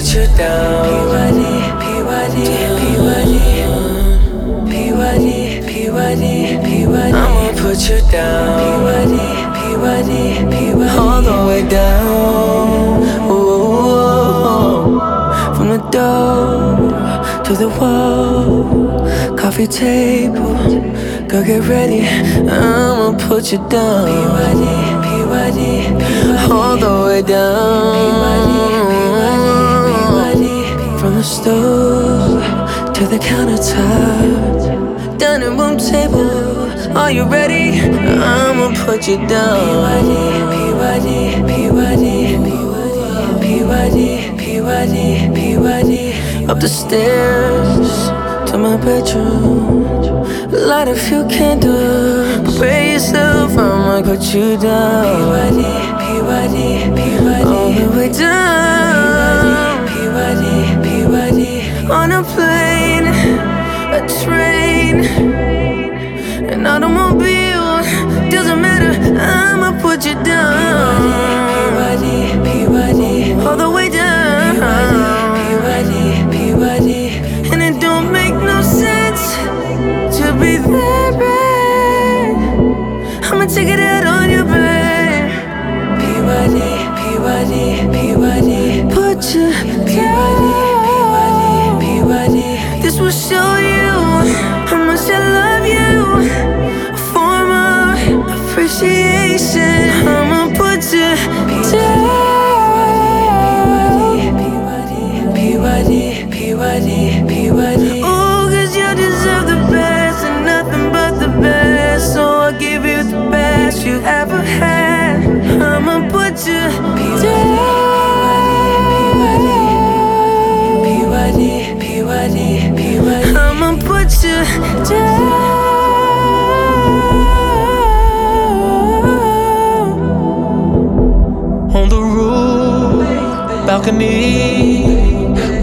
put you down. PYD, PYD, PYD, PYD, PYD. I'ma put you down. PYD, PYD, PYD. All the way down. Ooh, from the door to the wall, coffee table. Girl, get ready. I'ma put you down. PYD, PYD. All the way down. The stove to the countertop. Dining room table. Are you ready? I'ma put you down. PYD, PYD, PYD, PYD, PYD, PYD. Up the stairs to my bedroom. Light a few candles. pray yourself, I'ma put you down. PYD, PYD, PYD. Train, an automobile. Doesn't matter, I'ma put you down. PYD, PYD. All the way down. PYD, PYD. And it don't make no sense to be there, babe. I'ma take it out on you, babe. PYD, PYD, PYD. Put you PYD, PYD, PYD. This will show you PYD, PYD, PYD. Ooh, cause you deserve the best and nothing but the best. So I'll give you the best you ever had. I'ma put you down. PYD, PYD, PYD. I'ma put you down. on the roof, balcony.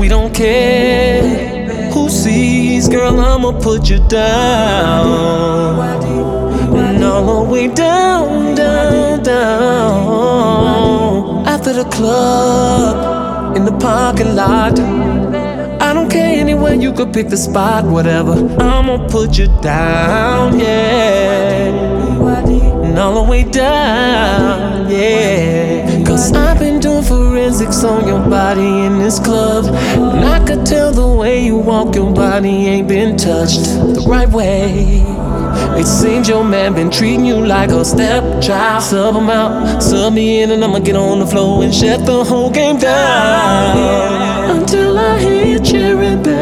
We don't care who sees, girl. I'ma put you down, and all the way down, down, down. After the club, in the parking lot. I don't care anywhere you could pick the spot, whatever. I'ma put you down, yeah. And all the way down, yeah. I've been doing forensics on your body in this club. And I could tell the way you walk, your body ain't been touched the right way. It seems your man been treating you like a stepchild. Sub him out, sub me in, and I'ma get on the floor and shut the whole game down. Until I hear you cheering, babe.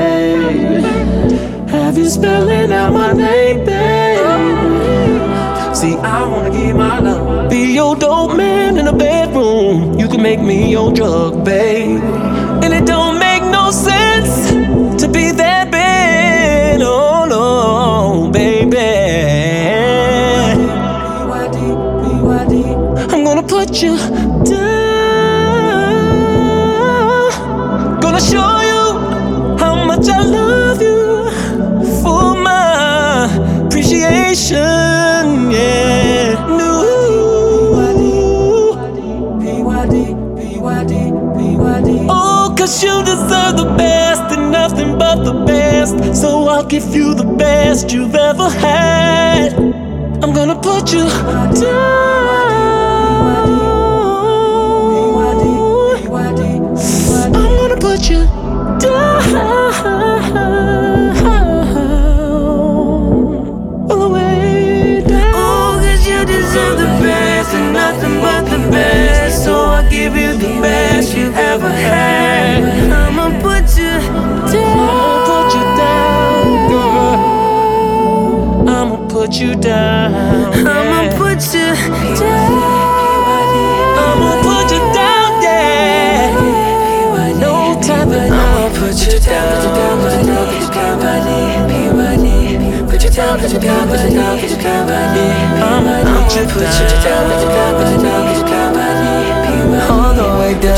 See, I wanna give my love. Be your dope man in the bedroom. You can make me your drug, babe. And it don't make no sense to be that bad. Oh no, baby. I'm gonna put you down. Oh, cause you deserve the best and nothing but the best. So I'll give you the best you've ever had. I'm gonna put you down. Put you down. I'ma put you down. I'ma put you down, yeah. No time to I'ma put you down. Put you down, put you down, PYD, Put you down, put you down, put you down, put you down, PYD. I'ma I'ma put you down, put you down, put you down, put you down, put you down, PYD. All the way down.